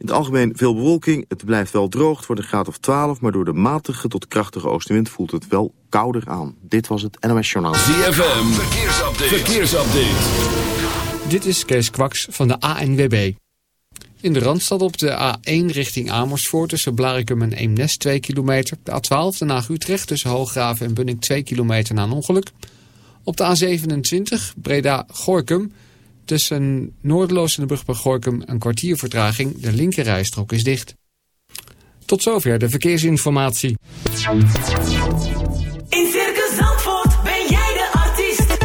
in het algemeen veel bewolking. Het blijft wel droog. Het wordt een graad of 12. Maar door de matige tot krachtige oostenwind voelt het wel kouder aan. Dit was het NOS Journaal. ZFM. Verkeersupdate. Verkeersupdate. Dit is Kees Kwaks van de ANWB. In de Randstad op de A1 richting Amersfoort tussen Blarikum en Eemnes 2 kilometer. De A12 Den Haag-Utrecht tussen Hooggraven en Bunnik 2 kilometer na een ongeluk. Op de A27 Breda-Gorkum Tussen Noordeloos en de brug bij Gorkum een kwartier vertraging. De linkerrijstrook is dicht. Tot zover de verkeersinformatie. In Circus Zandvoort ben jij de artiest.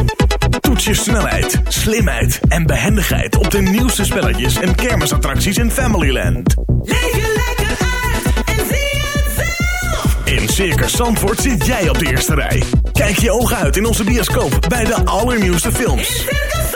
Toets je snelheid, slimheid en behendigheid op de nieuwste spelletjes en kermisattracties in Familyland. Leef je lekker uit en zie het zelf. In Circus Zandvoort zit jij op de eerste rij. Kijk je ogen uit in onze bioscoop bij de allernieuwste films. In Circus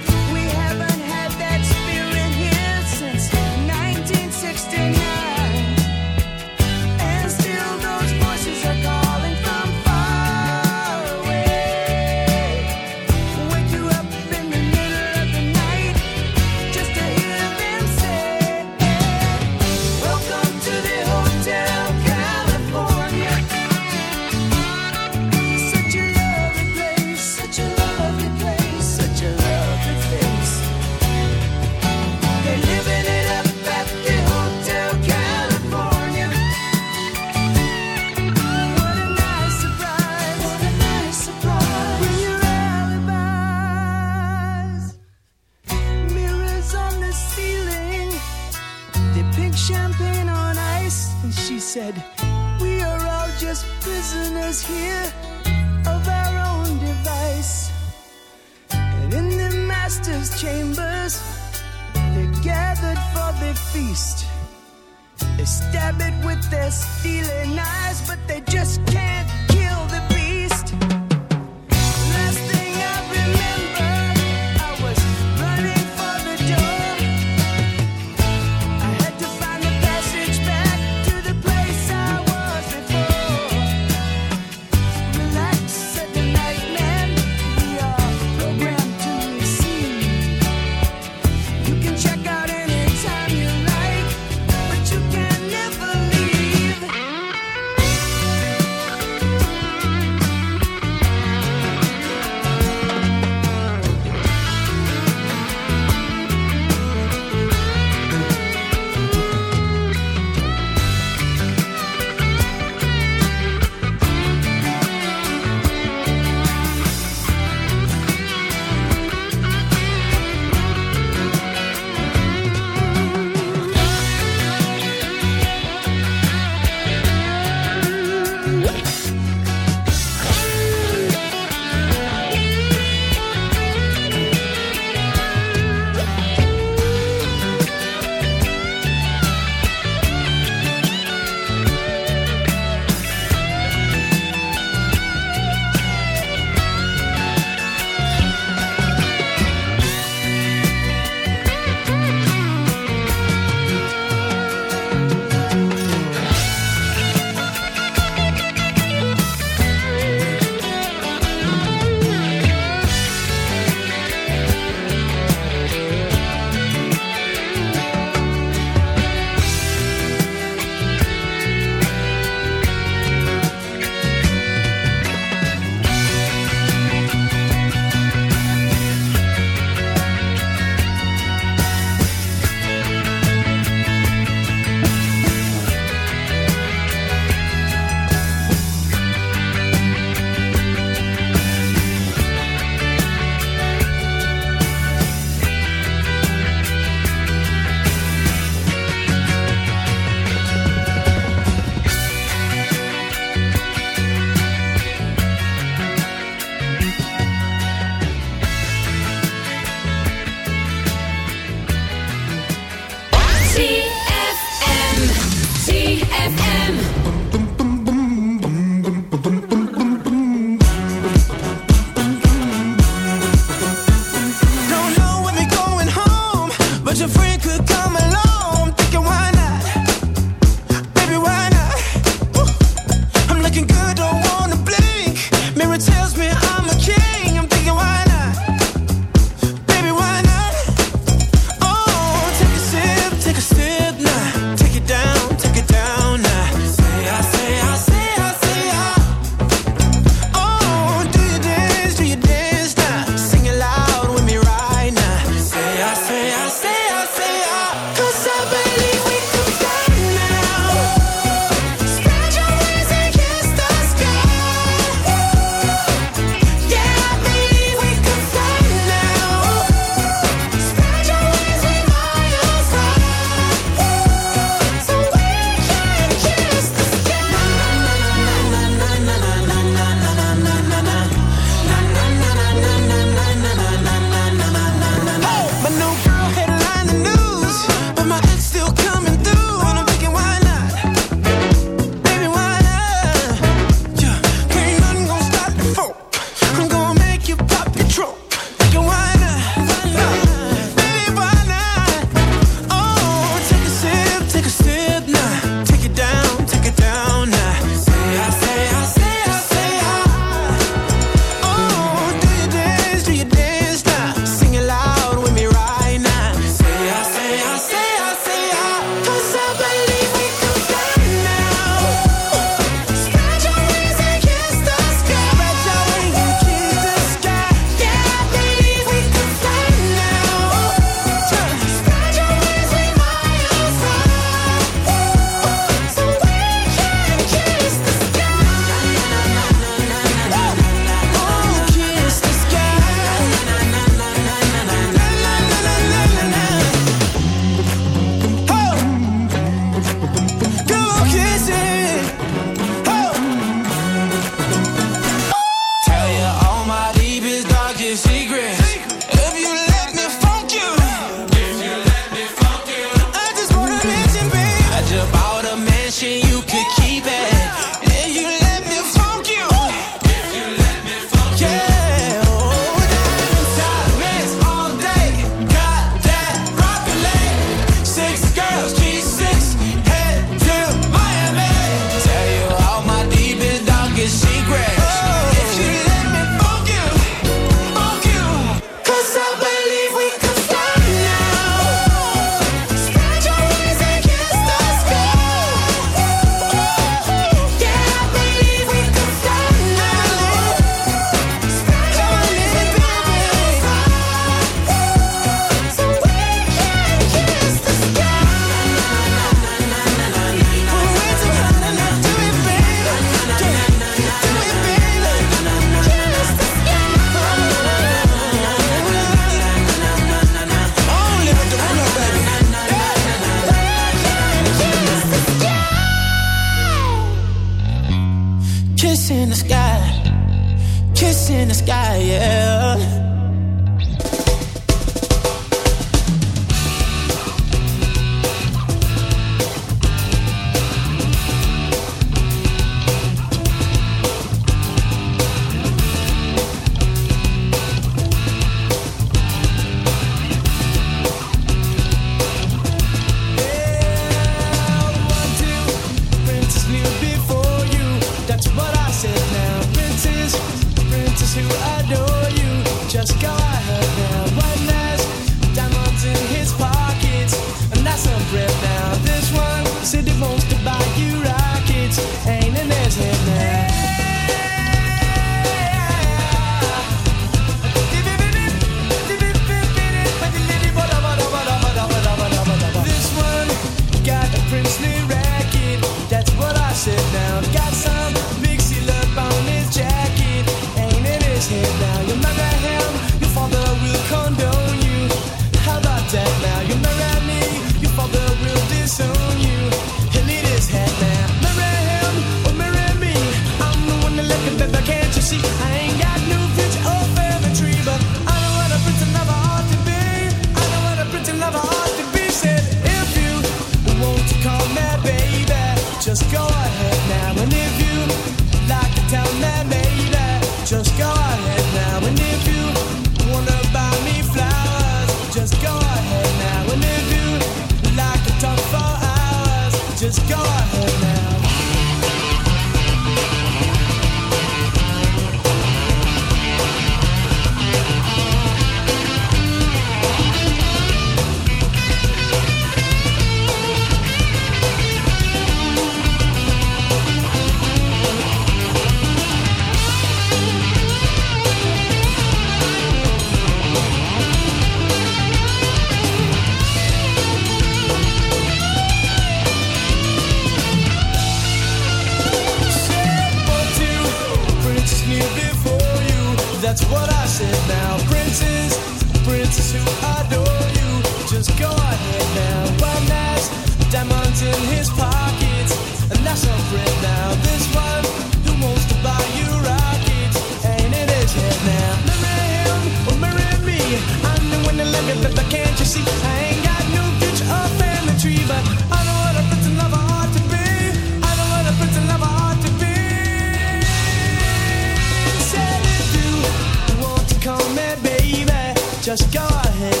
Just go ahead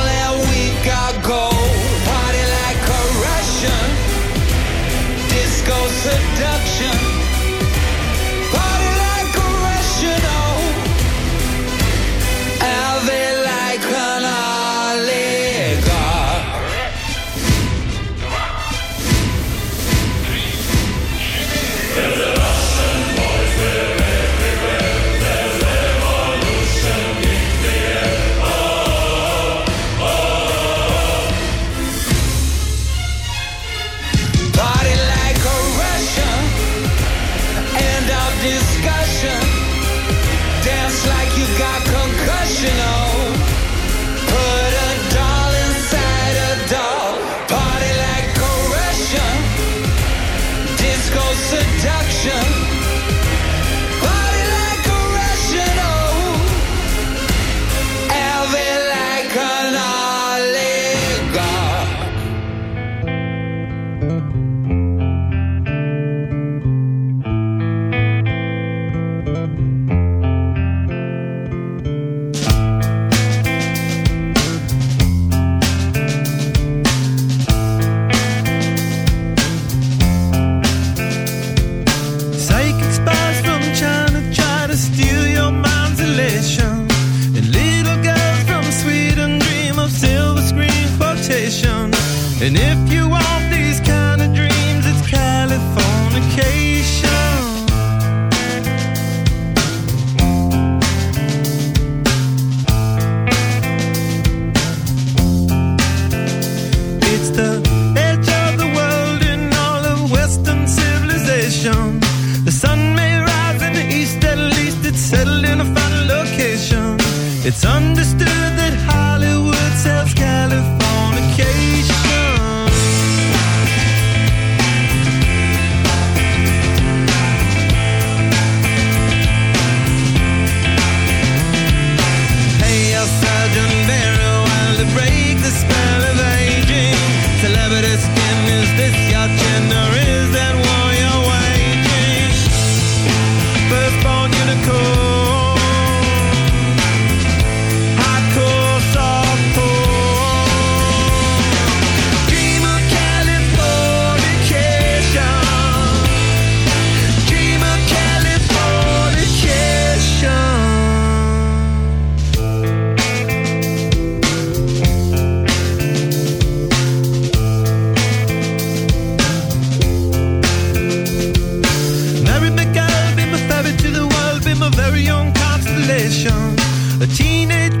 A teenage